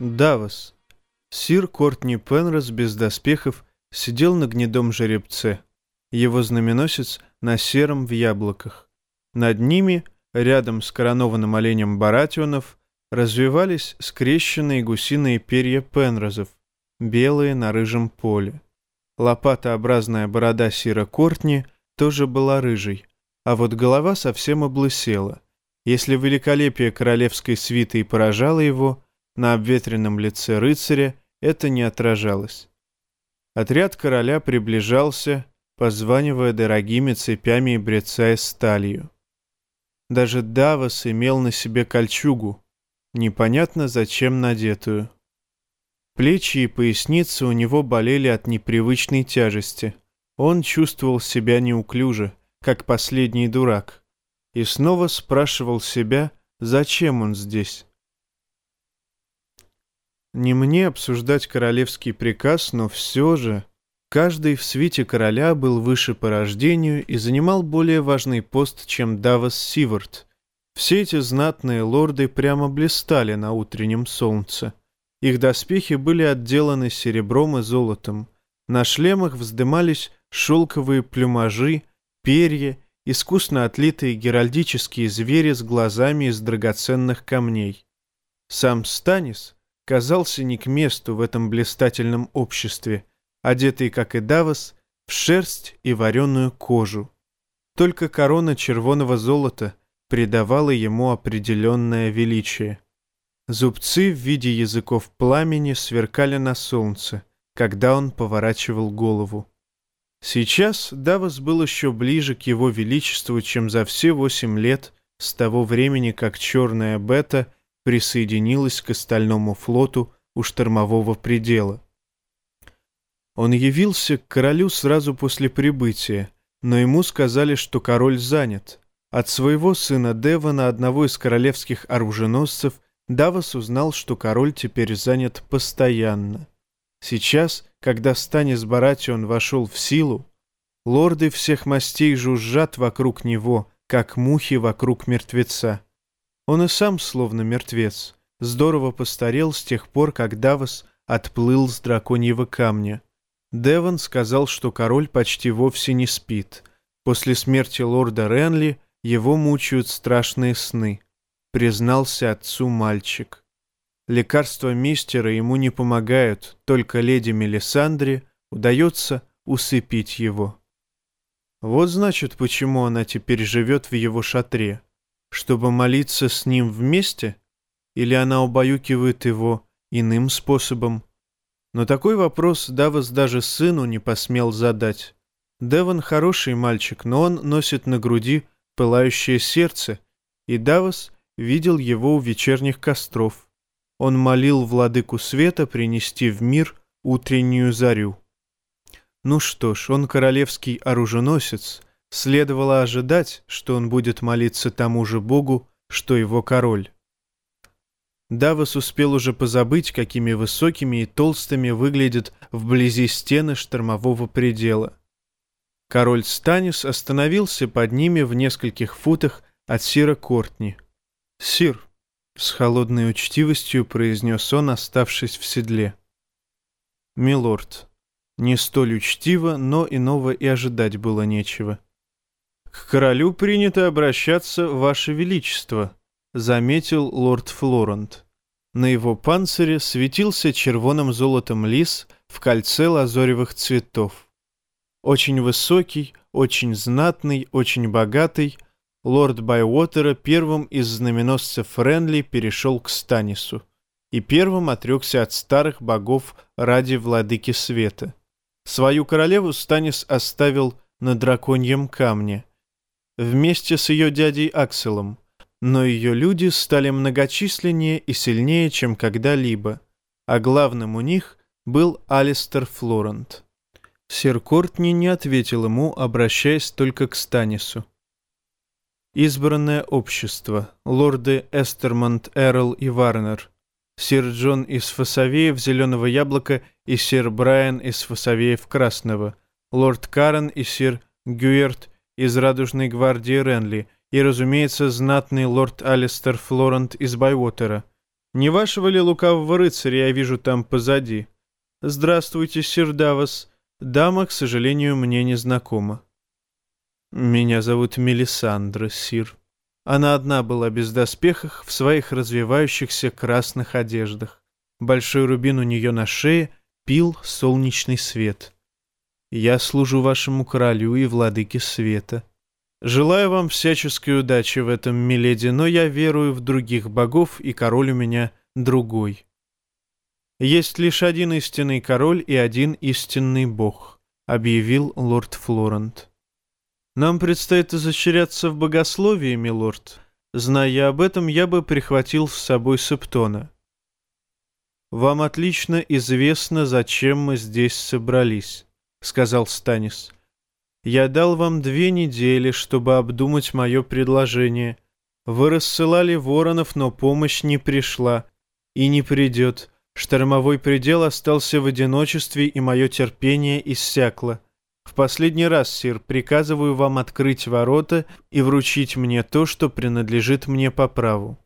Давос. Сир Кортни Пенрос без доспехов сидел на гнедом жеребце. Его знаменосец на сером в яблоках. Над ними, рядом с коронованным оленем Баратионов, развивались скрещенные гусиные перья Пенрозов, белые на рыжем поле. Лопатообразная борода Сира Кортни тоже была рыжей, а вот голова совсем облысела. Если великолепие королевской свиты и поражало его, на обветренном лице рыцаря это не отражалось. Отряд короля приближался, позванивая дорогими цепями и брецая сталью. Даже Давос имел на себе кольчугу, непонятно зачем надетую. Плечи и поясница у него болели от непривычной тяжести. Он чувствовал себя неуклюже, как последний дурак, и снова спрашивал себя, зачем он здесь. Не мне обсуждать королевский приказ, но все же каждый в свите короля был выше по рождению и занимал более важный пост, чем Давос Сивард. Все эти знатные лорды прямо блистали на утреннем солнце. Их доспехи были отделаны серебром и золотом. На шлемах вздымались шелковые плюмажи, перья, искусно отлитые геральдические звери с глазами из драгоценных камней. Сам Станис — казался не к месту в этом блистательном обществе, одетый, как и Давос, в шерсть и вареную кожу. Только корона червоного золота придавала ему определенное величие. Зубцы в виде языков пламени сверкали на солнце, когда он поворачивал голову. Сейчас Давос был еще ближе к его величеству, чем за все восемь лет с того времени, как черная бета — присоединилась к остальному флоту у штормового предела. Он явился к королю сразу после прибытия, но ему сказали, что король занят. От своего сына Девона, одного из королевских оруженосцев, Давос узнал, что король теперь занят постоянно. Сейчас, когда Станис Баратион вошел в силу, лорды всех мастей жужжат вокруг него, как мухи вокруг мертвеца. Он и сам словно мертвец. Здорово постарел с тех пор, как Давос отплыл с драконьего камня. Девон сказал, что король почти вовсе не спит. После смерти лорда Ренли его мучают страшные сны. Признался отцу мальчик. Лекарства мистера ему не помогают, только леди Мелисандре удается усыпить его. Вот значит, почему она теперь живет в его шатре чтобы молиться с ним вместе, или она убаюкивает его иным способом? Но такой вопрос Давос даже сыну не посмел задать. Девон хороший мальчик, но он носит на груди пылающее сердце, и Давос видел его у вечерних костров. Он молил владыку света принести в мир утреннюю зарю. Ну что ж, он королевский оруженосец — Следовало ожидать, что он будет молиться тому же Богу, что его король. Давос успел уже позабыть, какими высокими и толстыми выглядят вблизи стены штормового предела. Король Станис остановился под ними в нескольких футах от Сира Кортни. «Сир», — с холодной учтивостью произнес он, оставшись в седле. «Милорд, не столь учтиво, но иного и ожидать было нечего». «К королю принято обращаться, Ваше Величество», — заметил лорд Флорент. На его панцире светился червоным золотом лис в кольце лазоревых цветов. Очень высокий, очень знатный, очень богатый, лорд Байуотера первым из знаменосцев Френли перешел к Станису и первым отрекся от старых богов ради владыки света. Свою королеву Станис оставил на драконьем камне — вместе с ее дядей Акселом, но ее люди стали многочисленнее и сильнее, чем когда-либо, а главным у них был Алистер Флорент. Сир Кортни не ответил ему, обращаясь только к Станису. Избранное общество, лорды Эстермонт, Эрл и Варнер, сир Джон из Фасовеев Зеленого Яблока и сир Брайан из Фасовеев Красного, лорд Карен и сир Гюерт из Радужной гвардии Ренли и, разумеется, знатный лорд Алистер Флорент из Байвотера. Не вашего ли лукавого рыцаря я вижу там позади? Здравствуйте, сир Давос. Дама, к сожалению, мне не знакома. Меня зовут Мелисандра, сир. Она одна была без доспехов в своих развивающихся красных одеждах. Большой рубин у нее на шее пил солнечный свет. Я служу вашему королю и владыке света. Желаю вам всяческой удачи в этом, миледи, но я верую в других богов, и король у меня другой. Есть лишь один истинный король и один истинный бог, объявил лорд Флорент. Нам предстоит изощряться в богословии, милорд. Зная об этом, я бы прихватил с собой Септона. Вам отлично известно, зачем мы здесь собрались, сказал Станис. Я дал вам две недели, чтобы обдумать мое предложение. Вы рассылали воронов, но помощь не пришла и не придет. Штормовой предел остался в одиночестве, и мое терпение иссякло. В последний раз, сир, приказываю вам открыть ворота и вручить мне то, что принадлежит мне по праву.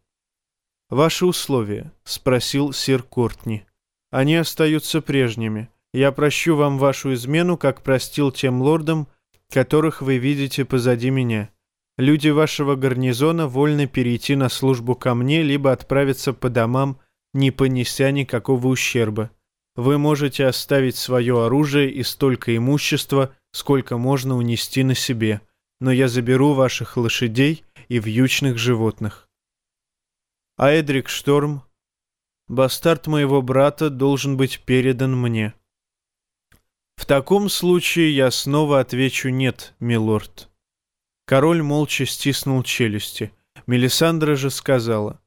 «Ваши условия?» — спросил сир Кортни. «Они остаются прежними. Я прощу вам вашу измену, как простил тем лордам, которых вы видите позади меня. Люди вашего гарнизона вольны перейти на службу ко мне, либо отправиться по домам, не понеся никакого ущерба. Вы можете оставить свое оружие и столько имущества, сколько можно унести на себе, но я заберу ваших лошадей и вьючных животных. А Эдрик Шторм, бастард моего брата, должен быть передан мне. В таком случае я снова отвечу «нет», милорд. Король молча стиснул челюсти. Мелисандра же сказала.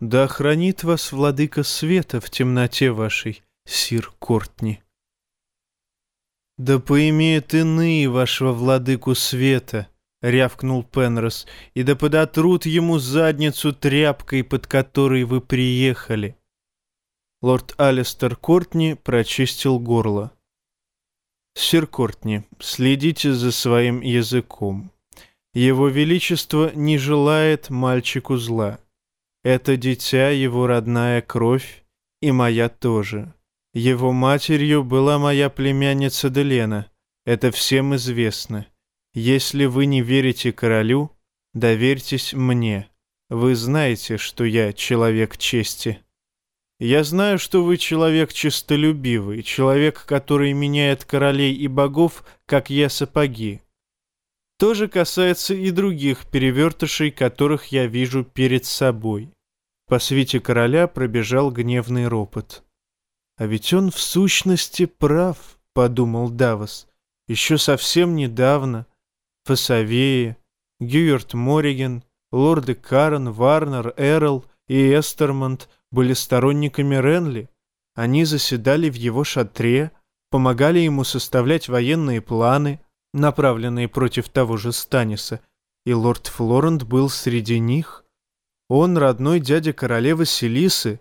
«Да хранит вас владыка света в темноте вашей, сир Кортни». «Да поимеют иные вашего владыку света», — рявкнул Пенрос, «и да подотрут ему задницу тряпкой, под которой вы приехали». Лорд Алистер Кортни прочистил горло. Сир Кортни, следите за своим языком. Его Величество не желает мальчику зла. Это дитя его родная кровь, и моя тоже. Его матерью была моя племянница Делена. Это всем известно. Если вы не верите королю, доверьтесь мне. Вы знаете, что я человек чести. Я знаю, что вы человек честолюбивый, человек, который меняет королей и богов, как я сапоги. То же касается и других перевертышей, которых я вижу перед собой. По свете короля пробежал гневный ропот. А ведь он в сущности прав, подумал Давос. Еще совсем недавно Фасавея, Гюерт Мориген, лорды Карен, Варнер, Эрл и Эстермонт — были сторонниками Ренли. Они заседали в его шатре, помогали ему составлять военные планы, направленные против того же Станиса, и лорд Флорент был среди них. Он родной дядя королевы Селисы,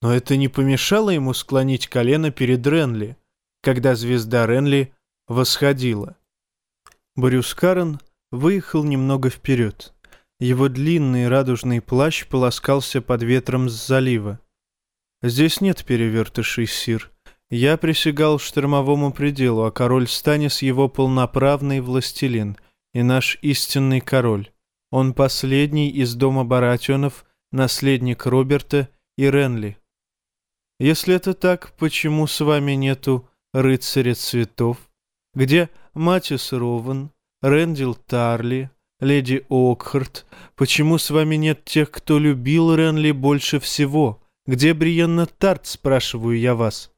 но это не помешало ему склонить колено перед Ренли, когда звезда Ренли восходила. Брюс Карен выехал немного вперед. Его длинный радужный плащ полоскался под ветром с залива. «Здесь нет перевертышей, сир. Я присягал штормовому пределу, а король Станис его полноправный властелин и наш истинный король. Он последний из дома Баратионов, наследник Роберта и Ренли. Если это так, почему с вами нету рыцаря цветов? Где Матис Рован, Рендил Тарли, леди Окхарт, почему с вами нет тех, кто любил Ренли больше всего? Где Бриенна Тарт, спрашиваю я вас?»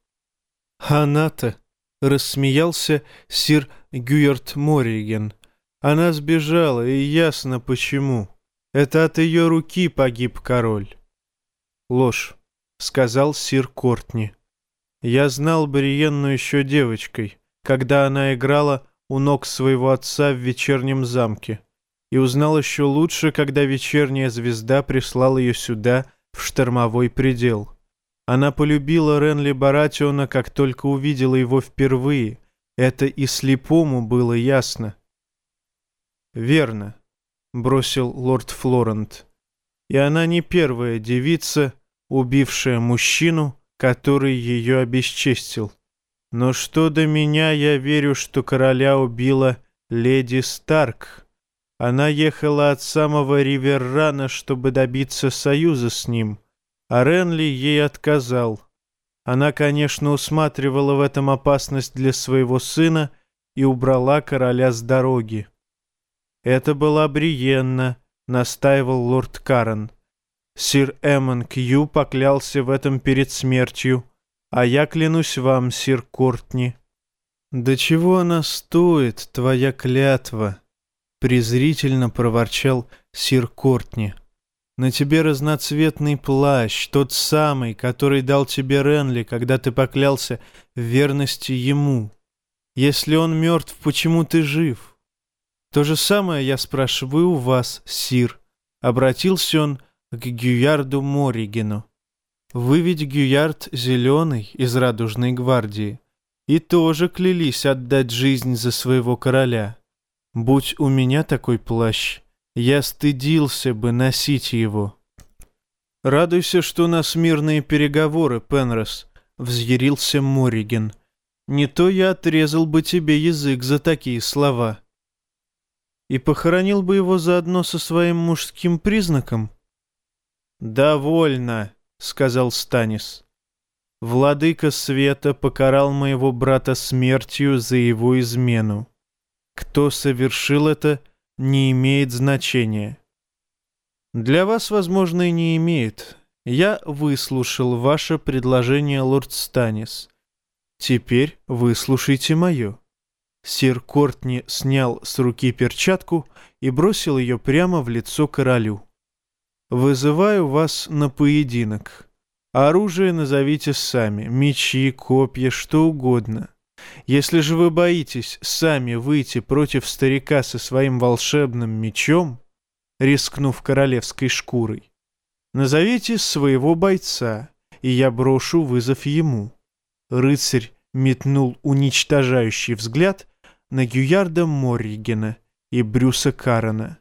«Она-то», — рассмеялся сир Гюерт Мориген. «Она сбежала, и ясно почему. Это от ее руки погиб король». «Ложь», — сказал сир Кортни. «Я знал Бриенну еще девочкой, когда она играла у ног своего отца в вечернем замке и узнал еще лучше, когда вечерняя звезда прислала ее сюда, в штормовой предел. Она полюбила Ренли Баратиона, как только увидела его впервые. Это и слепому было ясно. «Верно», — бросил лорд Флорент. «И она не первая девица, убившая мужчину, который ее обесчестил. Но что до меня, я верю, что короля убила леди Старк. Она ехала от самого Риверрана, чтобы добиться союза с ним, а Ренли ей отказал. Она, конечно, усматривала в этом опасность для своего сына и убрала короля с дороги. Это была Бриенна, настаивал лорд Карен. Сир Эммон Кью поклялся в этом перед смертью, а я клянусь вам, сир Кортни. «Да чего она стоит, твоя клятва?» — презрительно проворчал сир Кортни. «На тебе разноцветный плащ, тот самый, который дал тебе Ренли, когда ты поклялся в верности ему. Если он мертв, почему ты жив?» «То же самое я спрашиваю у вас, сир», — обратился он к Гюярду Моригену. Вы ведь Гюярд Зеленый из Радужной гвардии и тоже клялись отдать жизнь за своего короля. Будь у меня такой плащ, я стыдился бы носить его. Радуйся, что у нас мирные переговоры, Пенрос, взъярился Мориген. Не то я отрезал бы тебе язык за такие слова. И похоронил бы его заодно со своим мужским признаком, «Довольно», — сказал Станис. «Владыка света покарал моего брата смертью за его измену. Кто совершил это, не имеет значения. Для вас, возможно, и не имеет. Я выслушал ваше предложение, лорд Станис. Теперь выслушайте мое». Сир Кортни снял с руки перчатку и бросил ее прямо в лицо королю. Вызываю вас на поединок. Оружие назовите сами, мечи, копья, что угодно. Если же вы боитесь сами выйти против старика со своим волшебным мечом, рискнув королевской шкурой, назовите своего бойца, и я брошу вызов ему. Рыцарь метнул уничтожающий взгляд на Гюярда Морригена и Брюса Карена.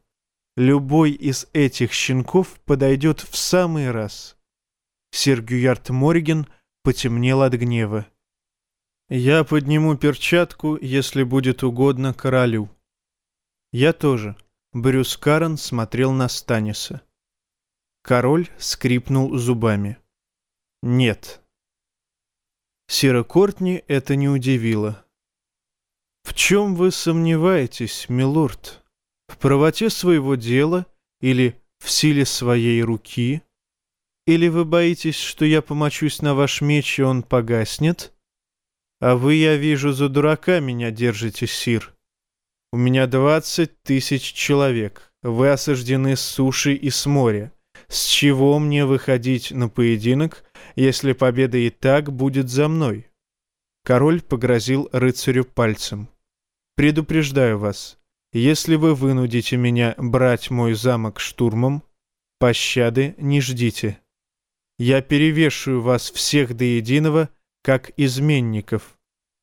Любой из этих щенков подойдет в самый раз. Сергюярд Морген потемнел от гнева. «Я подниму перчатку, если будет угодно королю». «Я тоже». Брюс Карен смотрел на Станиса. Король скрипнул зубами. «Нет». Сира Кортни это не удивило. «В чем вы сомневаетесь, милорд?» в правоте своего дела или в силе своей руки? Или вы боитесь, что я помочусь на ваш меч, и он погаснет? А вы, я вижу, за дурака меня держите, сир. У меня двадцать тысяч человек. Вы осаждены с суши и с моря. С чего мне выходить на поединок, если победа и так будет за мной?» Король погрозил рыцарю пальцем. «Предупреждаю вас, если вы вынудите меня брать мой замок штурмом, пощады не ждите. Я перевешиваю вас всех до единого, как изменников.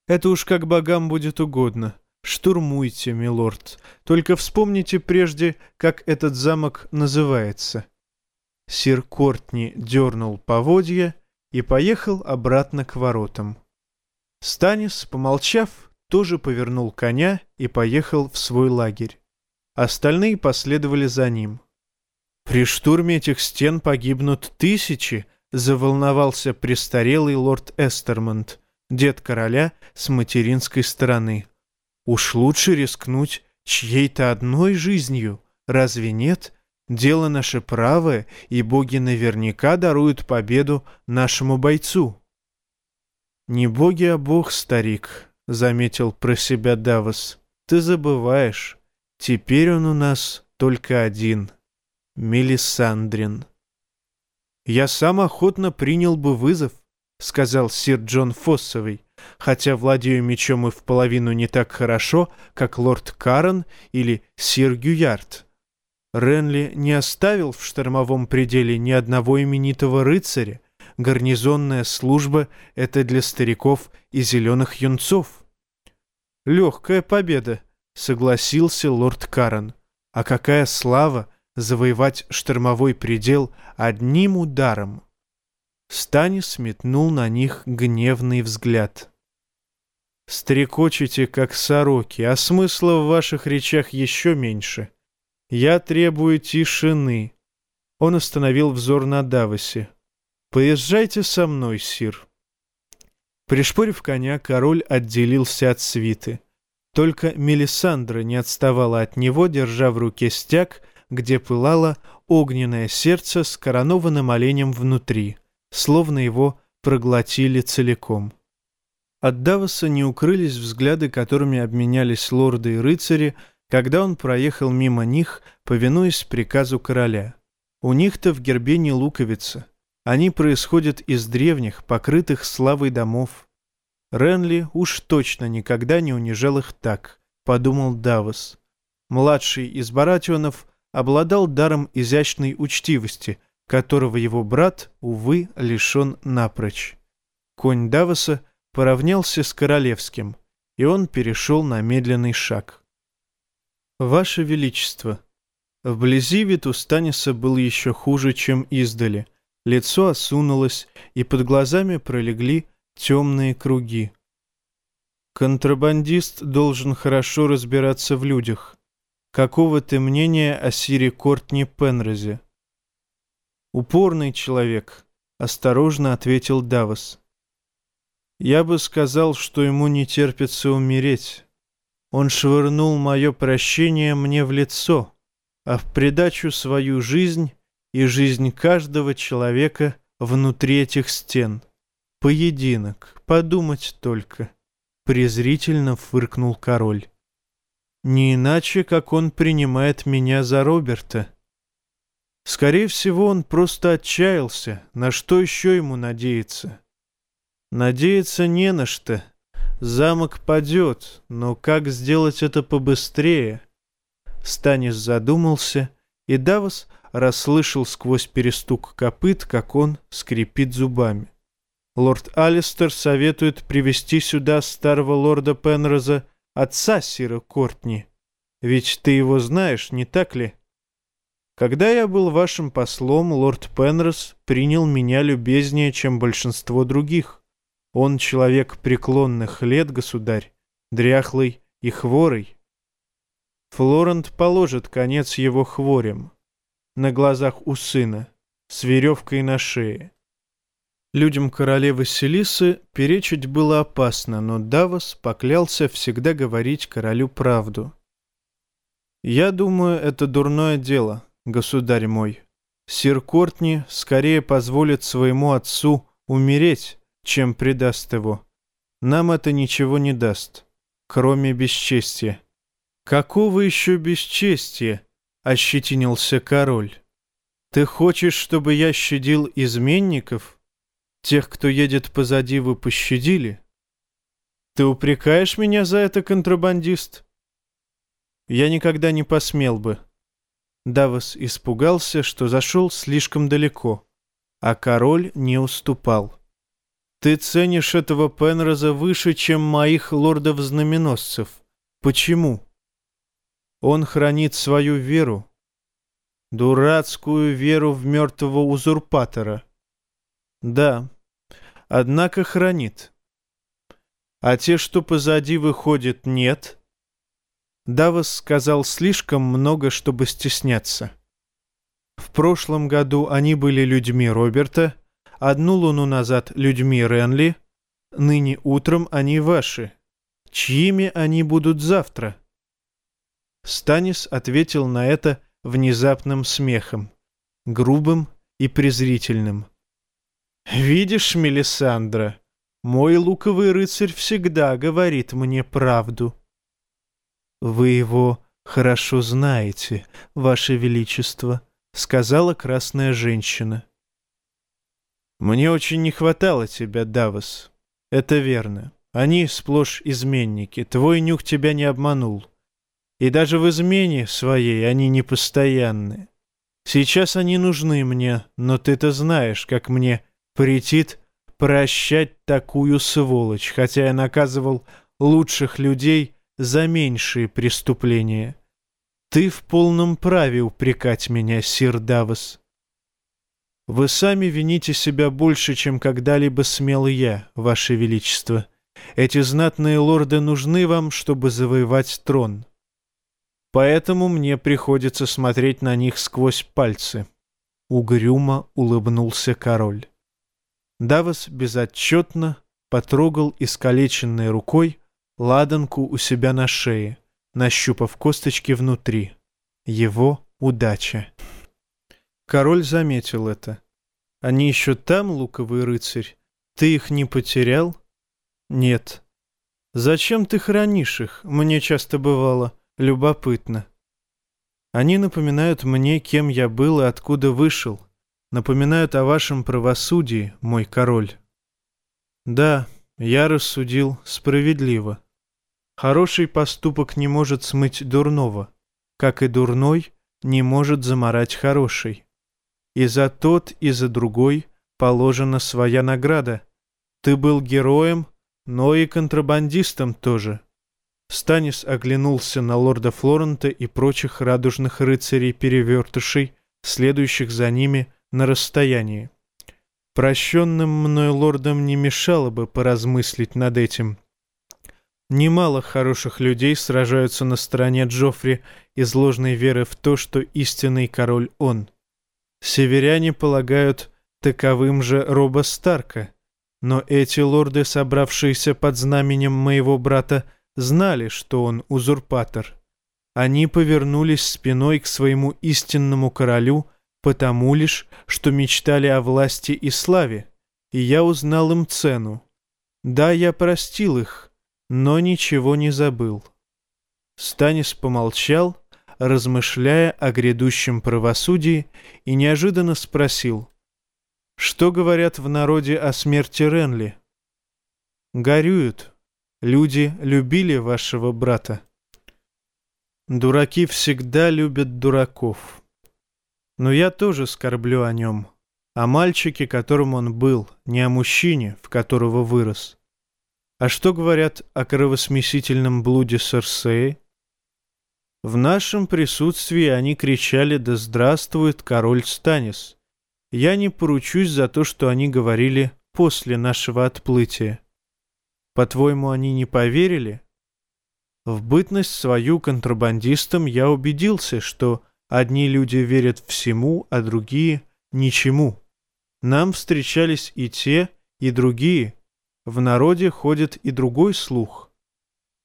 Это уж как богам будет угодно. Штурмуйте, милорд. Только вспомните прежде, как этот замок называется. Сир Кортни дернул поводья и поехал обратно к воротам. Станис, помолчав, тоже повернул коня и поехал в свой лагерь. Остальные последовали за ним. «При штурме этих стен погибнут тысячи», — заволновался престарелый лорд Эстермонт, дед короля с материнской стороны. «Уж лучше рискнуть чьей-то одной жизнью, разве нет? Дело наше правое, и боги наверняка даруют победу нашему бойцу». «Не боги, а бог, старик», — заметил про себя Давос. «Ты забываешь. Теперь он у нас только один. Мелисандрин». «Я сам охотно принял бы вызов», — сказал сир Джон Фоссовый, «хотя владею мечом и в половину не так хорошо, как лорд Карен или сир Гюярд». Ренли не оставил в штормовом пределе ни одного именитого рыцаря, гарнизонная служба — это для стариков и зеленых юнцов. Легкая победа, согласился лорд Карен. А какая слава завоевать штормовой предел одним ударом. Станис метнул на них гневный взгляд. «Стрекочете, как сороки, а смысла в ваших речах еще меньше. Я требую тишины». Он остановил взор на Давосе. «Поезжайте со мной, сир». Пришпорив коня, король отделился от свиты. Только Мелисандра не отставала от него, держа в руке стяг, где пылало огненное сердце с коронованным оленем внутри, словно его проглотили целиком. От Давоса не укрылись взгляды, которыми обменялись лорды и рыцари, когда он проехал мимо них, повинуясь приказу короля. У них-то в гербе не луковица. Они происходят из древних, покрытых славой домов. Ренли уж точно никогда не унижал их так, подумал Давос. Младший из Баратионов обладал даром изящной учтивости, которого его брат, увы, лишен напрочь. Конь Давоса поравнялся с королевским, и он перешел на медленный шаг. «Ваше Величество!» Вблизи вид у Станиса был еще хуже, чем издали — Лицо осунулось, и под глазами пролегли темные круги. Контрабандист должен хорошо разбираться в людях. Какого ты мнения о Сире Кортни Пенрозе? Упорный человек, осторожно ответил Давос. Я бы сказал, что ему не терпится умереть. Он швырнул мое прощение мне в лицо, а в придачу свою жизнь и жизнь каждого человека внутри этих стен. Поединок, подумать только. Презрительно фыркнул король. Не иначе, как он принимает меня за Роберта. Скорее всего, он просто отчаялся. На что еще ему надеяться? Надеяться не на что. Замок падет, но как сделать это побыстрее? Станис задумался, и Давос расслышал сквозь перестук копыт, как он скрипит зубами. Лорд Алистер советует привести сюда старого лорда Пенроза, отца Сира Кортни. Ведь ты его знаешь, не так ли? Когда я был вашим послом, лорд Пенроз принял меня любезнее, чем большинство других. Он человек преклонных лет, государь, дряхлый и хворый. Флорент положит конец его хворям на глазах у сына, с веревкой на шее. Людям королевы Селисы перечить было опасно, но Давос поклялся всегда говорить королю правду. «Я думаю, это дурное дело, государь мой. Сир Кортни скорее позволит своему отцу умереть, чем предаст его. Нам это ничего не даст, кроме бесчестия». «Какого еще бесчестия?» ощетинился король. «Ты хочешь, чтобы я щадил изменников? Тех, кто едет позади, вы пощадили? Ты упрекаешь меня за это, контрабандист?» «Я никогда не посмел бы». Давос испугался, что зашел слишком далеко, а король не уступал. «Ты ценишь этого Пенроза выше, чем моих лордов-знаменосцев. Почему?» Он хранит свою веру, дурацкую веру в мертвого узурпатора. Да, однако хранит. А те, что позади выходят, нет. Давос сказал слишком много, чтобы стесняться. В прошлом году они были людьми Роберта, одну луну назад людьми Ренли, ныне утром они ваши. Чьими они будут завтра? Станис ответил на это внезапным смехом, грубым и презрительным. «Видишь, Мелисандра, мой луковый рыцарь всегда говорит мне правду». «Вы его хорошо знаете, ваше величество», — сказала красная женщина. «Мне очень не хватало тебя, Давос. Это верно. Они сплошь изменники. Твой нюх тебя не обманул. И даже в измене своей они непостоянны. Сейчас они нужны мне, но ты-то знаешь, как мне претит прощать такую сволочь, хотя я наказывал лучших людей за меньшие преступления. Ты в полном праве упрекать меня, сир Давос. Вы сами вините себя больше, чем когда-либо смел я, Ваше Величество. Эти знатные лорды нужны вам, чтобы завоевать трон. Поэтому мне приходится смотреть на них сквозь пальцы. Угрюмо улыбнулся король. Давос безотчетно потрогал искалеченной рукой ладанку у себя на шее, нащупав косточки внутри. Его удача. Король заметил это. «Они еще там, луковый рыцарь? Ты их не потерял?» «Нет». «Зачем ты хранишь их? Мне часто бывало. Любопытно». «Они напоминают мне, кем я был и откуда вышел. Напоминают о вашем правосудии, мой король». «Да, я рассудил справедливо. Хороший поступок не может смыть дурного, как и дурной не может заморать хороший. И за тот, и за другой положена своя награда. Ты был героем, но и контрабандистом тоже. Станис оглянулся на лорда Флорента и прочих радужных рыцарей-перевертышей, следующих за ними на расстоянии. Прощенным мной лордам не мешало бы поразмыслить над этим. Немало хороших людей сражаются на стороне Джоффри из ложной веры в то, что истинный король он. Северяне полагают таковым же Роба Старка, но эти лорды, собравшиеся под знаменем моего брата, знали, что он узурпатор. Они повернулись спиной к своему истинному королю — потому лишь, что мечтали о власти и славе, и я узнал им цену. Да, я простил их, но ничего не забыл. Станис помолчал, размышляя о грядущем правосудии, и неожиданно спросил, «Что говорят в народе о смерти Ренли?» «Горюют. Люди любили вашего брата». «Дураки всегда любят дураков». Но я тоже скорблю о нем, о мальчике, которым он был, не о мужчине, в которого вырос. А что говорят о кровосмесительном блуде Серсеи? В нашем присутствии они кричали «Да здравствует король Станис!» Я не поручусь за то, что они говорили после нашего отплытия. По-твоему, они не поверили? В бытность свою контрабандистом я убедился, что Одни люди верят всему, а другие — ничему. Нам встречались и те, и другие. В народе ходит и другой слух.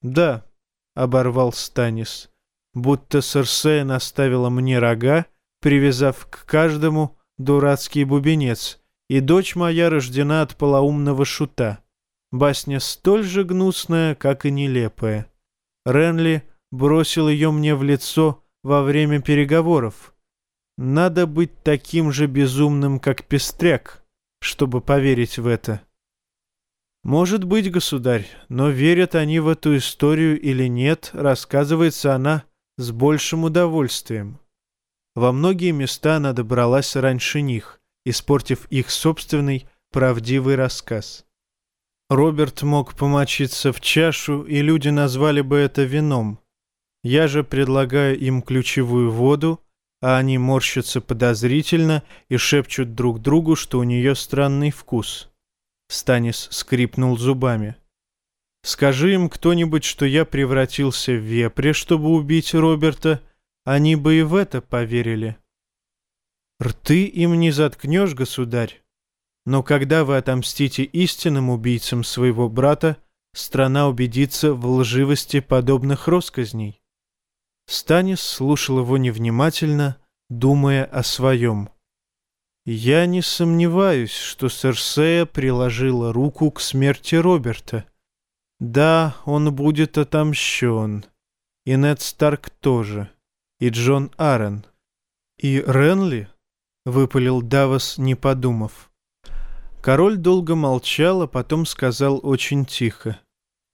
«Да», — оборвал Станис, — «будто Серсея наставила мне рога, привязав к каждому дурацкий бубенец, и дочь моя рождена от полоумного шута. Басня столь же гнусная, как и нелепая. Ренли бросил ее мне в лицо — во время переговоров. Надо быть таким же безумным, как Пестряк, чтобы поверить в это. Может быть, государь, но верят они в эту историю или нет, рассказывается она с большим удовольствием. Во многие места она добралась раньше них, испортив их собственный правдивый рассказ. Роберт мог помочиться в чашу, и люди назвали бы это вином — я же предлагаю им ключевую воду, а они морщатся подозрительно и шепчут друг другу, что у нее странный вкус. Станис скрипнул зубами. «Скажи им кто-нибудь, что я превратился в вепре, чтобы убить Роберта, они бы и в это поверили». «Рты им не заткнешь, государь. Но когда вы отомстите истинным убийцам своего брата, страна убедится в лживости подобных росказней». Станис слушал его невнимательно, думая о своем. «Я не сомневаюсь, что Серсея приложила руку к смерти Роберта. Да, он будет отомщен. И Нед Старк тоже. И Джон Аррен. И Ренли?» — выпалил Давос, не подумав. Король долго молчал, а потом сказал очень тихо.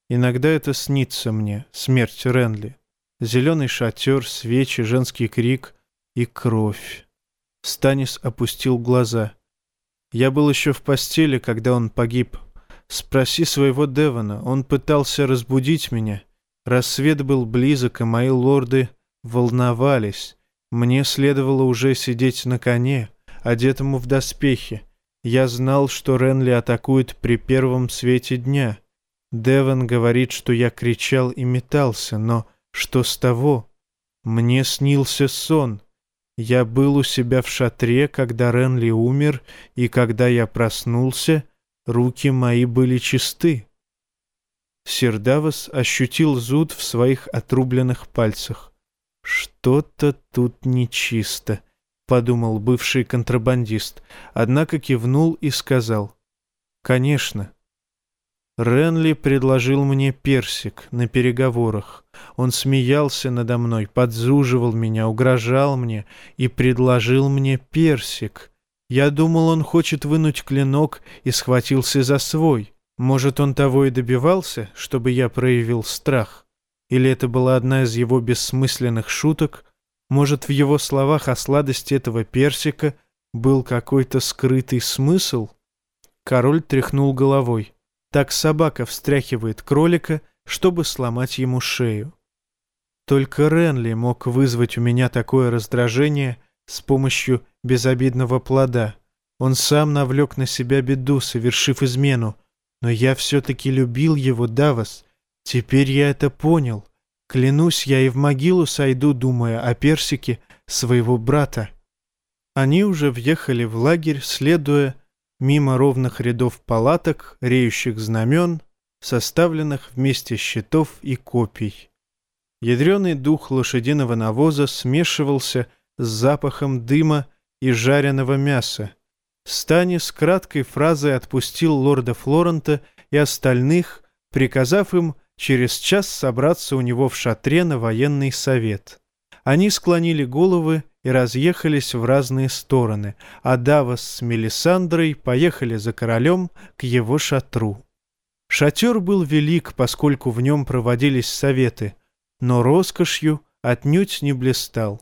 «Иногда это снится мне, смерть Ренли. Зеленый шатер, свечи, женский крик и кровь. Станис опустил глаза. Я был еще в постели, когда он погиб. Спроси своего Девона, он пытался разбудить меня. Рассвет был близок, и мои лорды волновались. Мне следовало уже сидеть на коне, одетому в доспехи. Я знал, что Ренли атакует при первом свете дня. Деван говорит, что я кричал и метался, но что с того? Мне снился сон. Я был у себя в шатре, когда Ренли умер, и когда я проснулся, руки мои были чисты. Сердавас ощутил зуд в своих отрубленных пальцах. «Что-то тут нечисто», — подумал бывший контрабандист, однако кивнул и сказал. «Конечно». Ренли предложил мне персик на переговорах. Он смеялся надо мной, подзуживал меня, угрожал мне и предложил мне персик. Я думал, он хочет вынуть клинок и схватился за свой. Может, он того и добивался, чтобы я проявил страх? Или это была одна из его бессмысленных шуток? Может, в его словах о сладости этого персика был какой-то скрытый смысл? Король тряхнул головой. Так собака встряхивает кролика, чтобы сломать ему шею. Только Ренли мог вызвать у меня такое раздражение с помощью безобидного плода. Он сам навлек на себя беду, совершив измену, но я все-таки любил его, Давос. Теперь я это понял. Клянусь, я и в могилу сойду, думая о персике своего брата. Они уже въехали в лагерь, следуя мимо ровных рядов палаток, реющих знамен, составленных вместе щитов и копий. Ядреный дух лошадиного навоза смешивался с запахом дыма и жареного мяса. Стани с краткой фразой отпустил лорда Флорента и остальных, приказав им через час собраться у него в шатре на военный совет. Они склонили головы и разъехались в разные стороны, а Давос с Мелисандрой поехали за королем к его шатру. Шатер был велик, поскольку в нем проводились советы, но роскошью отнюдь не блистал.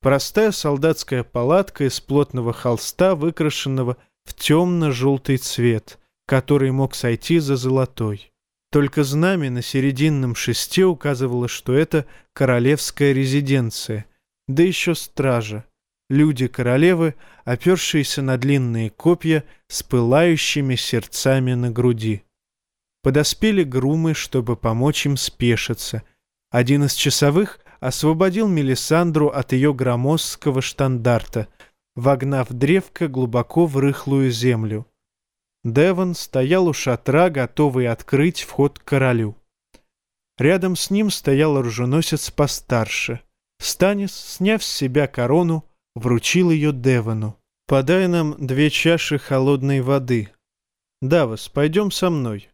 Простая солдатская палатка из плотного холста, выкрашенного в темно-желтый цвет, который мог сойти за золотой. Только знамя на серединном шесте указывало, что это королевская резиденция, да еще стража, люди королевы, опершиеся на длинные копья с пылающими сердцами на груди. Подоспели грумы, чтобы помочь им спешиться. Один из часовых освободил Мелисандру от ее громоздкого штандарта, вогнав древко глубоко в рыхлую землю. Девон стоял у шатра, готовый открыть вход к королю. Рядом с ним стоял оруженосец постарше. Станис, сняв с себя корону, вручил ее Девону. «Подай нам две чаши холодной воды. Давос, пойдем со мной.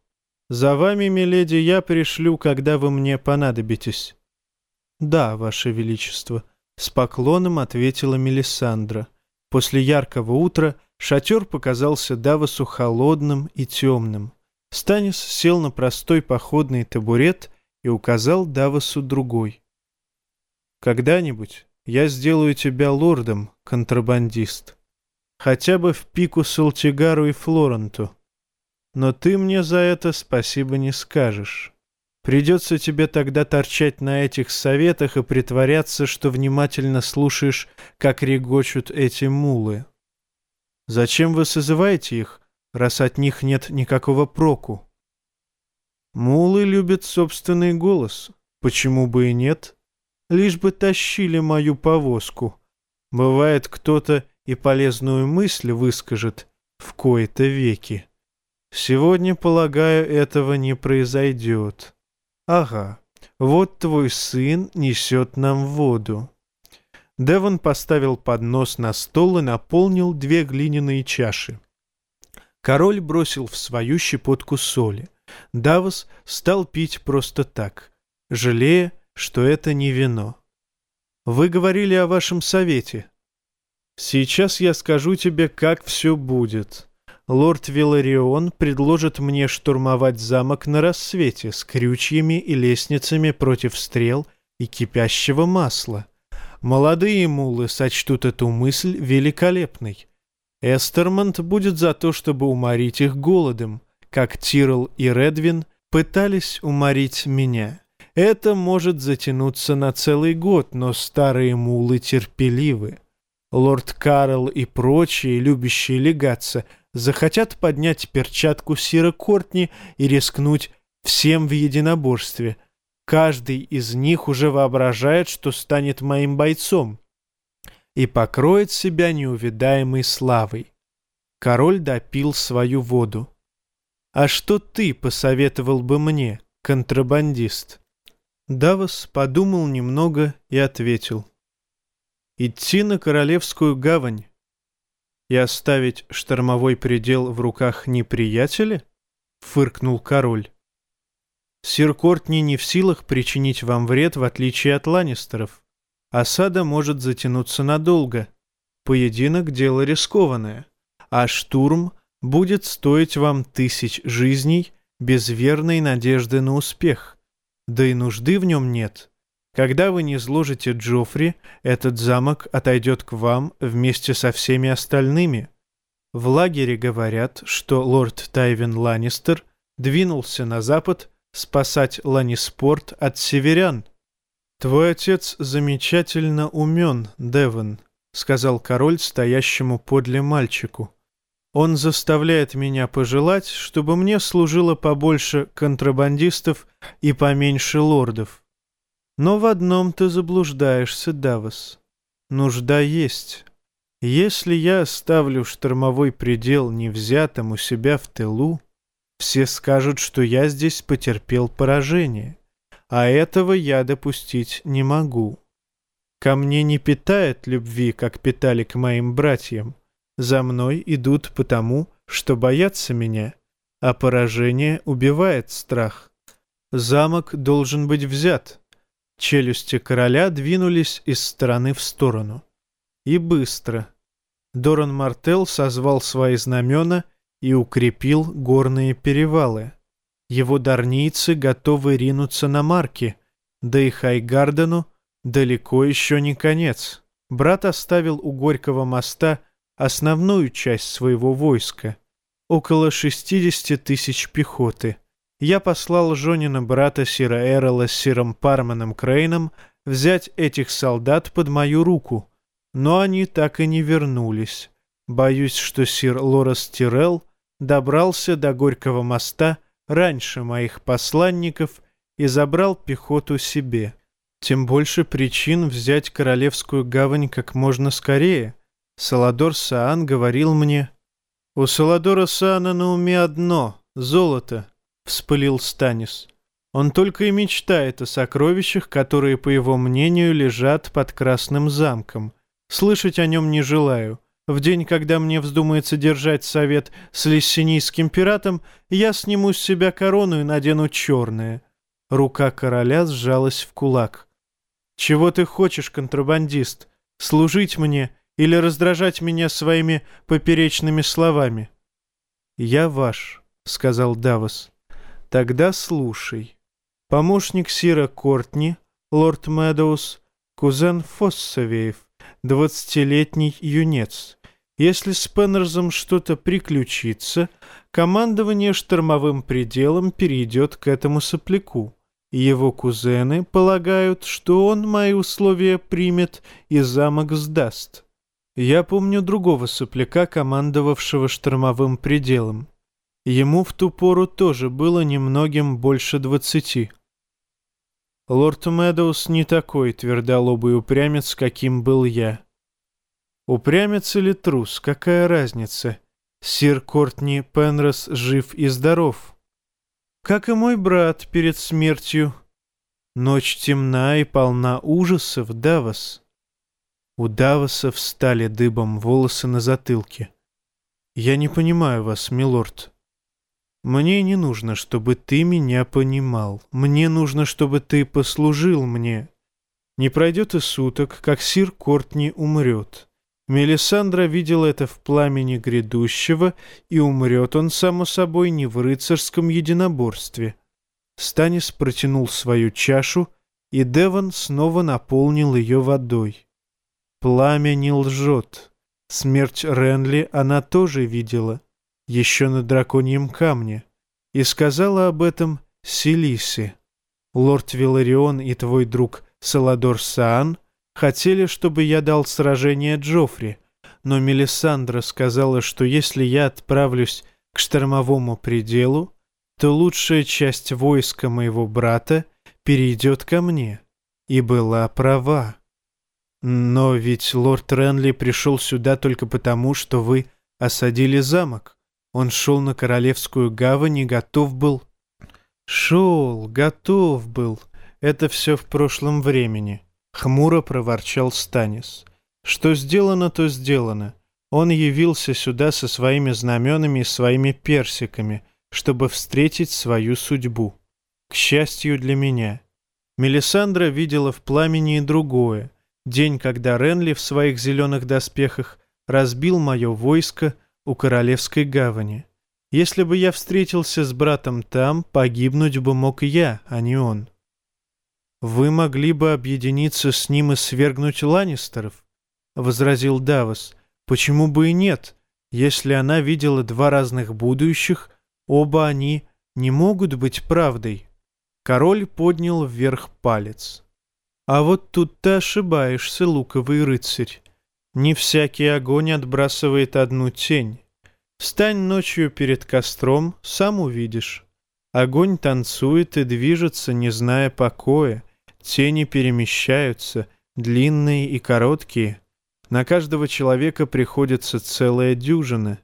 За вами, миледи, я пришлю, когда вы мне понадобитесь». «Да, Ваше Величество», — с поклоном ответила Мелисандра. После яркого утра шатер показался Давосу холодным и темным. Станис сел на простой походный табурет и указал Давосу другой. «Когда-нибудь я сделаю тебя лордом, контрабандист. Хотя бы в пику Салтигару и Флоренту. Но ты мне за это спасибо не скажешь». Придется тебе тогда торчать на этих советах и притворяться, что внимательно слушаешь, как регочут эти мулы. Зачем вы созываете их, раз от них нет никакого проку? Мулы любят собственный голос. Почему бы и нет? Лишь бы тащили мою повозку. Бывает, кто-то и полезную мысль выскажет в кои-то веки. Сегодня, полагаю, этого не произойдет. «Ага, вот твой сын несет нам воду». Девон поставил поднос на стол и наполнил две глиняные чаши. Король бросил в свою щепотку соли. Давос стал пить просто так, жалея, что это не вино. «Вы говорили о вашем совете. Сейчас я скажу тебе, как все будет лорд Виларион предложит мне штурмовать замок на рассвете с крючьями и лестницами против стрел и кипящего масла. Молодые мулы сочтут эту мысль великолепной. Эстермонт будет за то, чтобы уморить их голодом, как Тирл и Редвин пытались уморить меня. Это может затянуться на целый год, но старые мулы терпеливы. Лорд Карл и прочие, любящие легаться, захотят поднять перчатку Сира Кортни и рискнуть всем в единоборстве. Каждый из них уже воображает, что станет моим бойцом и покроет себя неувидаемой славой. Король допил свою воду. «А что ты посоветовал бы мне, контрабандист?» Давос подумал немного и ответил. «Идти на Королевскую гавань и оставить штормовой предел в руках неприятеля?» — фыркнул король. «Сир Кортни не в силах причинить вам вред, в отличие от Ланнистеров. Осада может затянуться надолго. Поединок — дело рискованное а штурм будет стоить вам тысяч жизней без верной надежды на успех. Да и нужды в нем нет. Когда вы не сложите Джоффри, этот замок отойдет к вам вместе со всеми остальными. В лагере говорят, что лорд Тайвин Ланнистер двинулся на запад спасать Ланниспорт от северян. «Твой отец замечательно умен, Девон», — сказал король стоящему подле мальчику. Он заставляет меня пожелать, чтобы мне служило побольше контрабандистов и поменьше лордов. Но в одном ты заблуждаешься, Давос. Нужда есть. Если я оставлю штормовой предел невзятым у себя в тылу, все скажут, что я здесь потерпел поражение, а этого я допустить не могу. Ко мне не питает любви, как питали к моим братьям, за мной идут потому, что боятся меня, а поражение убивает страх. Замок должен быть взят. Челюсти короля двинулись из стороны в сторону. И быстро. Доран Мартел созвал свои знамена и укрепил горные перевалы. Его дарнийцы готовы ринуться на марки, да и Хайгардену далеко еще не конец. Брат оставил у Горького моста основную часть своего войска, около 60 тысяч пехоты. Я послал Жонина брата Сира Эрола с Сиром Парманом Крейном взять этих солдат под мою руку, но они так и не вернулись. Боюсь, что сир Лорес Тирелл добрался до Горького моста раньше моих посланников и забрал пехоту себе. Тем больше причин взять Королевскую гавань как можно скорее — Саладор Саан говорил мне... «У Саладора Саана на уме одно — золото», — вспылил Станис. «Он только и мечтает о сокровищах, которые, по его мнению, лежат под Красным замком. Слышать о нем не желаю. В день, когда мне вздумается держать совет с лессинийским пиратом, я сниму с себя корону и надену черное». Рука короля сжалась в кулак. «Чего ты хочешь, контрабандист? Служить мне или раздражать меня своими поперечными словами. «Я ваш», — сказал Давос. «Тогда слушай. Помощник Сира Кортни, лорд Мэдоус, кузен Фоссовеев, двадцатилетний юнец. Если с Пеннерзом что-то приключится, командование штормовым пределом перейдет к этому сопляку. Его кузены полагают, что он мои условия примет и замок сдаст. Я помню другого сопляка, командовавшего штормовым пределом. Ему в ту пору тоже было немногим больше двадцати. Лорд Мэдоус не такой твердолобый упрямец, каким был я. Упрямец или трус, какая разница? Сир Кортни Пенрос жив и здоров. Как и мой брат перед смертью. Ночь темна и полна ужасов, Давос. У Давоса встали дыбом волосы на затылке. «Я не понимаю вас, милорд. Мне не нужно, чтобы ты меня понимал. Мне нужно, чтобы ты послужил мне. Не пройдет и суток, как сир Кортни умрет. Мелисандра видела это в пламени грядущего, и умрет он, само собой, не в рыцарском единоборстве». Станис протянул свою чашу, и Деван снова наполнил ее водой. Пламя не лжет. Смерть Ренли она тоже видела, еще на драконьем камне, и сказала об этом Селисе. Лорд Виларион и твой друг Саладор Саан хотели, чтобы я дал сражение Джоффри, но Мелисандра сказала, что если я отправлюсь к штормовому пределу, то лучшая часть войска моего брата перейдет ко мне. И была права. Но ведь лорд Ренли пришел сюда только потому, что вы осадили замок. Он шел на Королевскую гавань и готов был... Шел, готов был. Это все в прошлом времени. Хмуро проворчал Станис. Что сделано, то сделано. Он явился сюда со своими знаменами и своими персиками, чтобы встретить свою судьбу. К счастью для меня. Мелисандра видела в пламени и другое. День, когда Ренли в своих зеленых доспехах разбил мое войско у Королевской гавани. Если бы я встретился с братом там, погибнуть бы мог я, а не он. Вы могли бы объединиться с ним и свергнуть Ланнистеров, — возразил Давос. Почему бы и нет? Если она видела два разных будущих, оба они не могут быть правдой. Король поднял вверх палец. А вот тут ты ошибаешься, луковый рыцарь. Не всякий огонь отбрасывает одну тень. Встань ночью перед костром, сам увидишь. Огонь танцует и движется, не зная покоя. Тени перемещаются, длинные и короткие. На каждого человека приходится целая дюжина.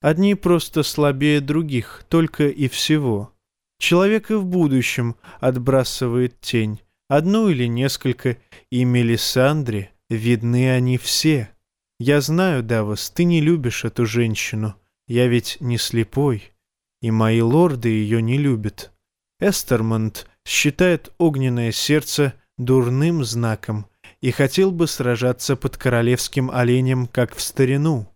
Одни просто слабее других, только и всего. Человек и в будущем отбрасывает тень, одну или несколько, и Мелисандре видны они все. Я знаю, Давос, ты не любишь эту женщину, я ведь не слепой, и мои лорды ее не любят. Эстермонт считает огненное сердце дурным знаком и хотел бы сражаться под королевским оленем, как в старину.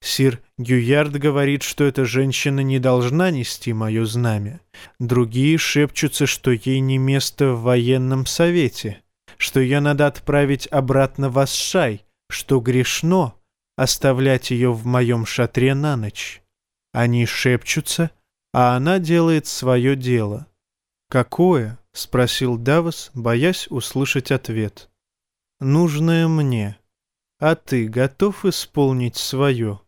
Сир Гюярд говорит, что эта женщина не должна нести мое знамя. Другие шепчутся, что ей не место в военном совете, что ее надо отправить обратно в Асшай, что грешно оставлять ее в моем шатре на ночь. Они шепчутся, а она делает свое дело. «Какое?» — спросил Давос, боясь услышать ответ. «Нужное мне. А ты готов исполнить свое?»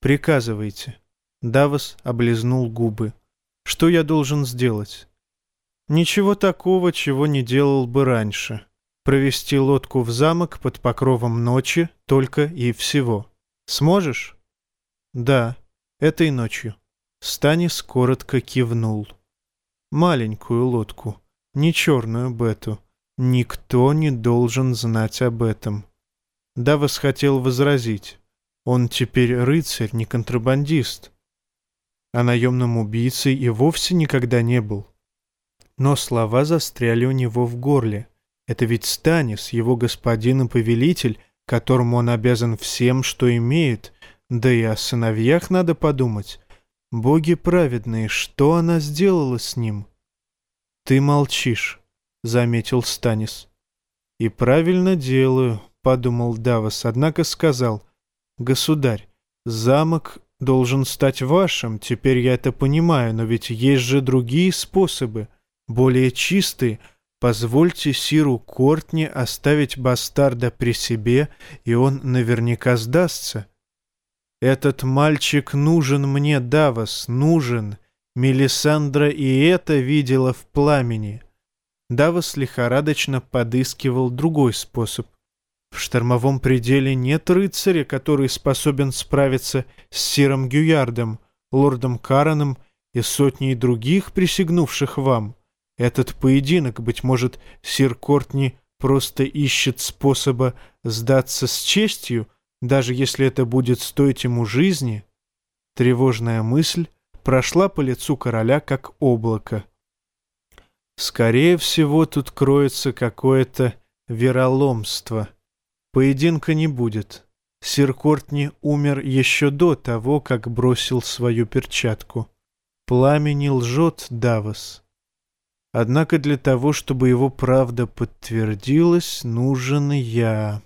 «Приказывайте». Давос облизнул губы. «Что я должен сделать?» «Ничего такого, чего не делал бы раньше. Провести лодку в замок под покровом ночи только и всего. Сможешь?» «Да, этой ночью». Станис коротко кивнул. «Маленькую лодку, не черную бету. Никто не должен знать об этом». Давос хотел возразить. Он теперь рыцарь, не контрабандист. А наемным убийцей и вовсе никогда не был. Но слова застряли у него в горле. Это ведь Станис, его господин и повелитель, которому он обязан всем, что имеет. Да и о сыновьях надо подумать. Боги праведные, что она сделала с ним? Ты молчишь, — заметил Станис. И правильно делаю, — подумал Давос, однако сказал, «Государь, замок должен стать вашим, теперь я это понимаю, но ведь есть же другие способы, более чистые. Позвольте Сиру Кортни оставить бастарда при себе, и он наверняка сдастся». «Этот мальчик нужен мне, Давос, нужен. Мелисандра и это видела в пламени». Давос лихорадочно подыскивал другой способ. В штормовом пределе нет рыцаря, который способен справиться с Сиром Гюярдом, лордом Караном и сотней других присягнувших вам. Этот поединок, быть может, Сир Кортни просто ищет способа сдаться с честью, даже если это будет стоить ему жизни. Тревожная мысль прошла по лицу короля, как облако. Скорее всего, тут кроется какое-то вероломство — Поединка не будет. Сир Кортни умер еще до того, как бросил свою перчатку. Пламя лжет, Давос. Однако для того, чтобы его правда подтвердилась, нужен я.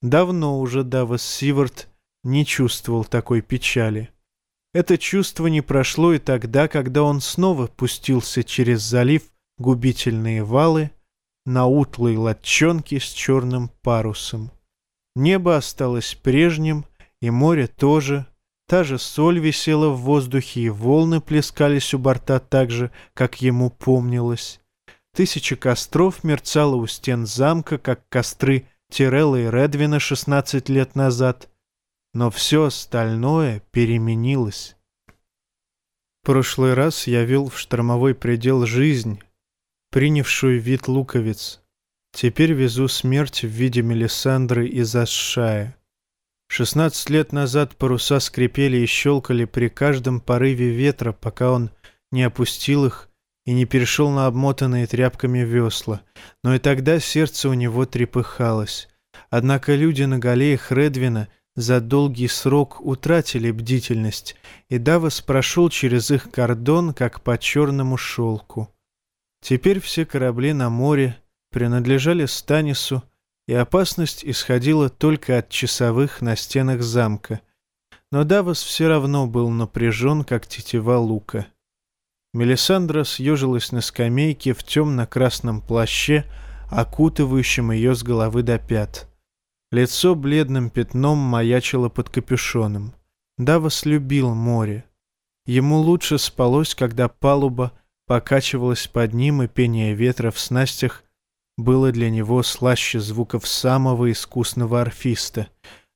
Давно уже Давос Сивард не чувствовал такой печали. Это чувство не прошло и тогда, когда он снова пустился через залив губительные валы, на утлой лодчонке с черным парусом. Небо осталось прежним, и море тоже. Та же соль висела в воздухе, и волны плескались у борта так же, как ему помнилось. Тысяча костров мерцало у стен замка, как костры Тирелла и Редвина 16 лет назад. Но все остальное переменилось. Прошлый раз я вел в штормовой предел жизнь, принявшую вид луковиц. Теперь везу смерть в виде Мелисандры из Асшая. Шестнадцать лет назад паруса скрипели и щелкали при каждом порыве ветра, пока он не опустил их и не перешел на обмотанные тряпками весла. Но и тогда сердце у него трепыхалось. Однако люди на галеях Редвина за долгий срок утратили бдительность, и Давос прошел через их кордон, как по черному шелку. Теперь все корабли на море принадлежали Станису, и опасность исходила только от часовых на стенах замка. Но Давос все равно был напряжен, как тетива лука. Мелисандра съежилась на скамейке в темно-красном плаще, окутывающем ее с головы до пят. Лицо бледным пятном маячило под капюшоном. Давос любил море. Ему лучше спалось, когда палуба покачивалась под ним, и пение ветра в снастях было для него слаще звуков самого искусного орфиста,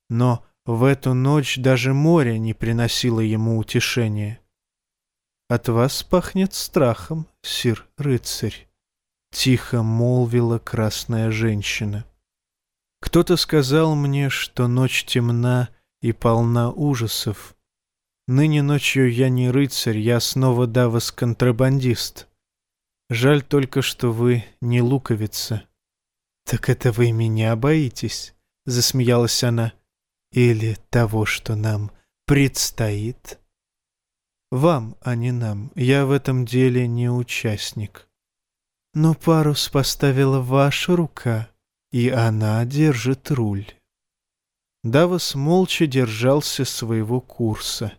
но в эту ночь даже море не приносило ему утешения. «От вас пахнет страхом, сир-рыцарь», — тихо молвила красная женщина. «Кто-то сказал мне, что ночь темна и полна ужасов. Ныне ночью я не рыцарь, я снова Давос-контрабандист. Жаль только, что вы не луковица. Так это вы меня боитесь, засмеялась она. Или того, что нам предстоит? Вам, а не нам. Я в этом деле не участник. Но парус поставила ваша рука, и она держит руль. Давос молча держался своего курса.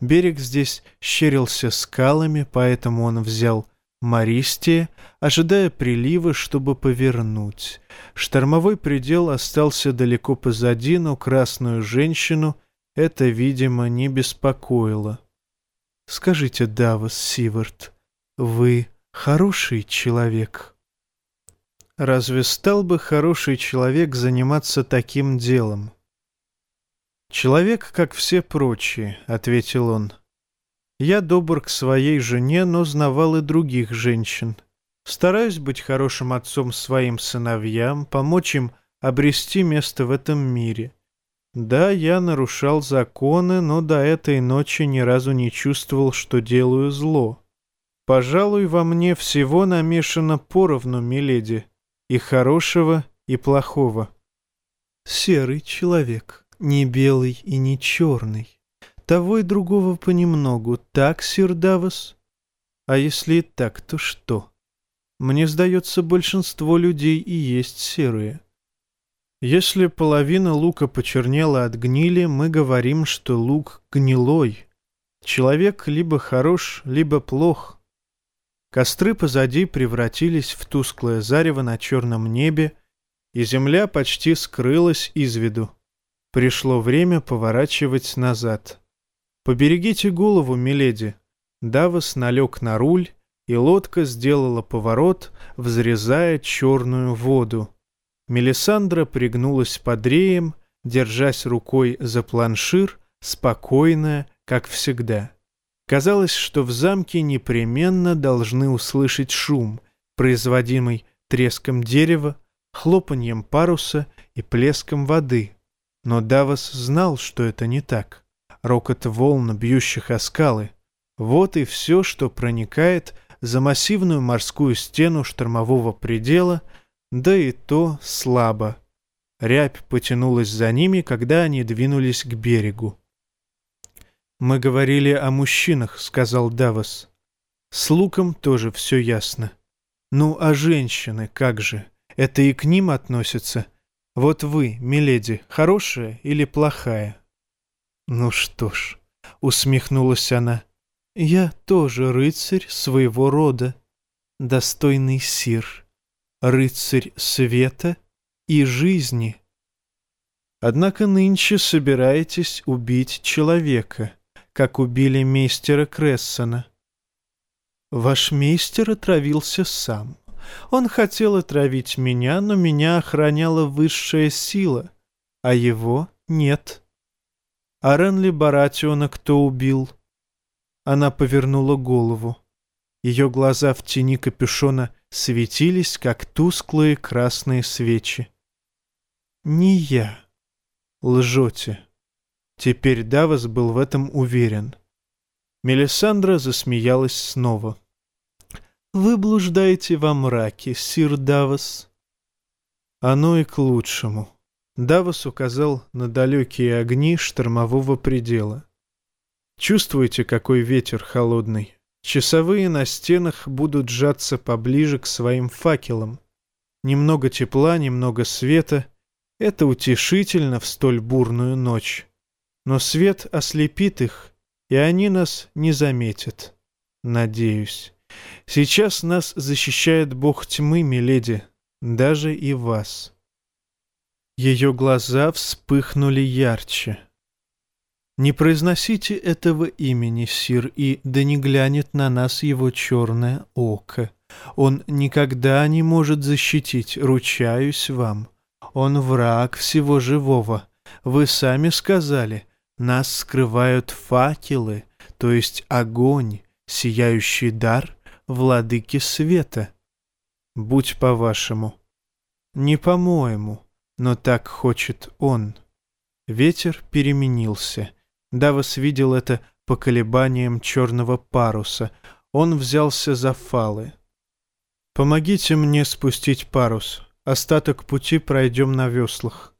Берег здесь щерился скалами, поэтому он взял Мористия, ожидая прилива, чтобы повернуть. Штормовой предел остался далеко позади, но красную женщину это, видимо, не беспокоило. «Скажите, Давос Сивард, вы хороший человек?» «Разве стал бы хороший человек заниматься таким делом?» «Человек, как все прочие», — ответил он. Я добр к своей жене, но знавал и других женщин. Стараюсь быть хорошим отцом своим сыновьям, помочь им обрести место в этом мире. Да, я нарушал законы, но до этой ночи ни разу не чувствовал, что делаю зло. Пожалуй, во мне всего намешано поровну, миледи, и хорошего, и плохого. Серый человек, не белый и не черный. Того и другого понемногу, так, сир Давос? А если и так, то что? Мне сдается, большинство людей и есть серые. Если половина лука почернела от гнили, мы говорим, что лук гнилой. Человек либо хорош, либо плох. Костры позади превратились в тусклое зарево на черном небе, и земля почти скрылась из виду. Пришло время поворачивать назад. «Поберегите голову, миледи!» Давос налег на руль, и лодка сделала поворот, взрезая черную воду. Мелисандра пригнулась под реем, держась рукой за планшир, спокойная, как всегда. Казалось, что в замке непременно должны услышать шум, производимый треском дерева, хлопаньем паруса и плеском воды. Но Давос знал, что это не так рокот волн, бьющих о скалы. Вот и все, что проникает за массивную морскую стену штормового предела, да и то слабо. Рябь потянулась за ними, когда они двинулись к берегу. «Мы говорили о мужчинах», — сказал Давос. «С Луком тоже все ясно. Ну, а женщины, как же? Это и к ним относится? Вот вы, миледи, хорошая или плохая?» «Ну что ж», — усмехнулась она, — «я тоже рыцарь своего рода, достойный сир. рыцарь света и жизни. Однако нынче собираетесь убить человека, как убили мейстера Крессона. Ваш мейстер отравился сам. Он хотел отравить меня, но меня охраняла высшая сила, а его нет. А Ренли Баратиона кто убил? Она повернула голову. Ее глаза в тени капюшона светились, как тусклые красные свечи. «Не я. Лжете». Теперь Давос был в этом уверен. Мелисандра засмеялась снова. «Вы блуждаете во мраке, сир Давос». «Оно и к лучшему». Давос указал на далекие огни штормового предела. «Чувствуете, какой ветер холодный? Часовые на стенах будут сжаться поближе к своим факелам. Немного тепла, немного света — это утешительно в столь бурную ночь. Но свет ослепит их, и они нас не заметят. Надеюсь. Сейчас нас защищает бог тьмы, миледи, даже и вас. Ее глаза вспыхнули ярче. Не произносите этого имени, сир, и да не глянет на нас его черное око. Он никогда не может защитить, ручаюсь вам. Он враг всего живого. Вы сами сказали, нас скрывают факелы, то есть огонь, сияющий дар владыки света. Будь по-вашему. Не по-моему, но так хочет он. Ветер переменился — Давос видел это по колебаниям черного паруса. Он взялся за фалы. «Помогите мне спустить парус. Остаток пути пройдем на веслах».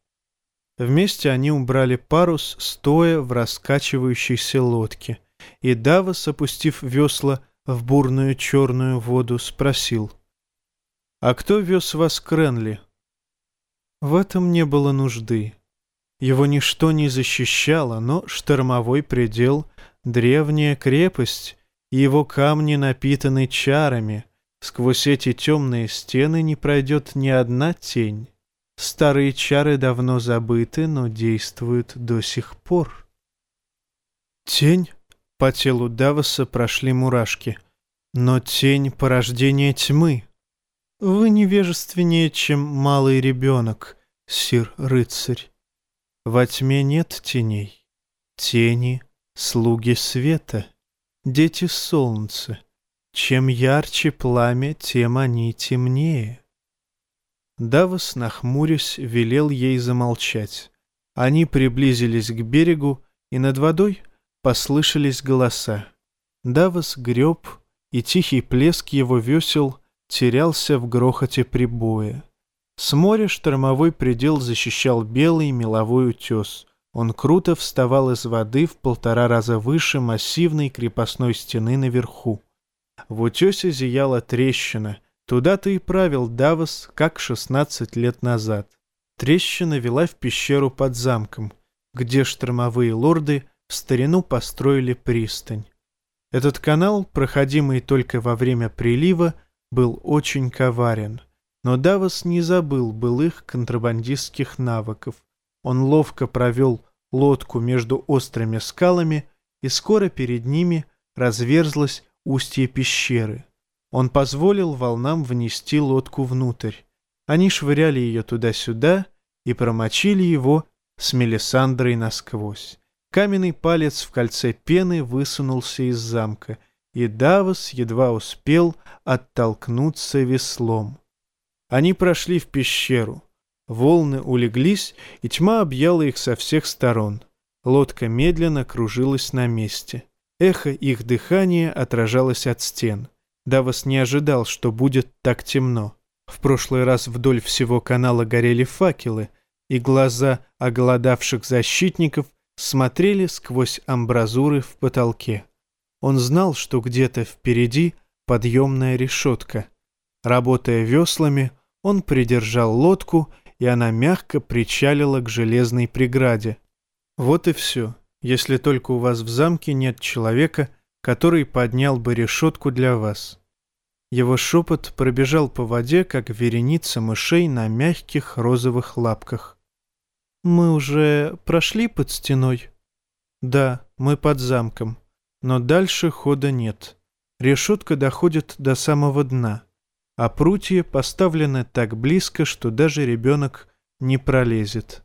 Вместе они убрали парус, стоя в раскачивающейся лодке. И Давос, опустив весла в бурную черную воду, спросил. «А кто вез вас к Ренли?» В этом не было нужды. Его ничто не защищало, но штормовой предел — древняя крепость, и его камни напитаны чарами. Сквозь эти темные стены не пройдет ни одна тень. Старые чары давно забыты, но действуют до сих пор. Тень? По телу Давоса прошли мурашки. Но тень — порождение тьмы. Вы невежественнее, чем малый ребенок, сир-рыцарь. Во тьме нет теней. Тени — слуги света, дети солнца. Чем ярче пламя, тем они темнее. Давос, нахмурясь, велел ей замолчать. Они приблизились к берегу, и над водой послышались голоса. Давос греб, и тихий плеск его весел терялся в грохоте прибоя. С моря штормовой предел защищал белый меловой утес. Он круто вставал из воды в полтора раза выше массивной крепостной стены наверху. В утесе зияла трещина. Туда-то и правил Давос, как шестнадцать лет назад. Трещина вела в пещеру под замком, где штормовые лорды в старину построили пристань. Этот канал, проходимый только во время прилива, был очень коварен — но Давос не забыл былых контрабандистских навыков. Он ловко провел лодку между острыми скалами, и скоро перед ними разверзлось устье пещеры. Он позволил волнам внести лодку внутрь. Они швыряли ее туда-сюда и промочили его с Мелисандрой насквозь. Каменный палец в кольце пены высунулся из замка, и Давос едва успел оттолкнуться веслом. Они прошли в пещеру. Волны улеглись, и тьма объяла их со всех сторон. Лодка медленно кружилась на месте. Эхо их дыхания отражалось от стен. Давос не ожидал, что будет так темно. В прошлый раз вдоль всего канала горели факелы, и глаза оголодавших защитников смотрели сквозь амбразуры в потолке. Он знал, что где-то впереди подъемная решетка. Работая веслами, он придержал лодку, и она мягко причалила к железной преграде. Вот и все, если только у вас в замке нет человека, который поднял бы решетку для вас. Его шепот пробежал по воде, как вереница мышей на мягких розовых лапках. «Мы уже прошли под стеной?» «Да, мы под замком, но дальше хода нет. Решетка доходит до самого дна, а прутья поставлены так близко, что даже ребенок не пролезет».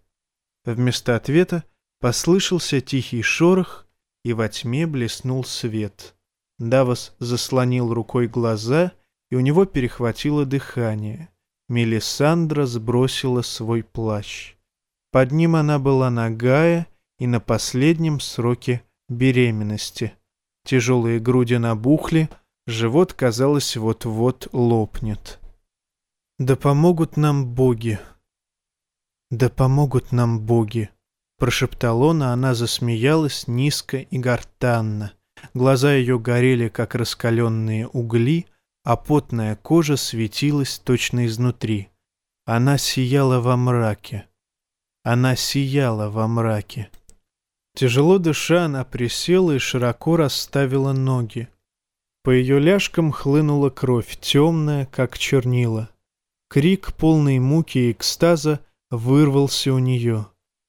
Вместо ответа послышался тихий шорох, и во тьме блеснул свет. Давос заслонил рукой глаза, и у него перехватило дыхание. Мелисандра сбросила свой плащ. Под ним она была нагая и на последнем сроке беременности. Тяжелые груди набухли, живот, казалось, вот-вот лопнет. «Да помогут нам боги!» «Да помогут нам боги!» Прошептал он, а она засмеялась низко и гортанно. Глаза ее горели, как раскаленные угли, а потная кожа светилась точно изнутри. Она сияла во мраке. Она сияла во мраке. Тяжело дыша, она присела и широко расставила ноги. По ее ляжкам хлынула кровь, темная, как чернила. Крик, полный муки и экстаза, вырвался у нее.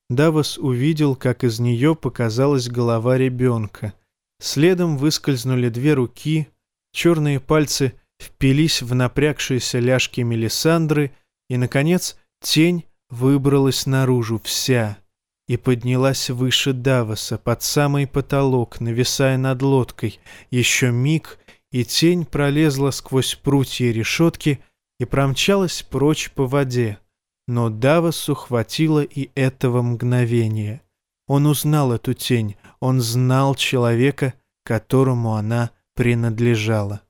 Давос увидел, как из нее показалась голова ребенка. Следом выскользнули две руки, черные пальцы впились в напрягшиеся ляжки Мелисандры, и, наконец, тень выбралась наружу вся и поднялась выше Давоса, под самый потолок, нависая над лодкой. Еще миг, и тень пролезла сквозь прутья решетки и промчалась прочь по воде. Но Давосу хватило и этого мгновения. Он узнал эту тень, он знал человека, которому она принадлежала.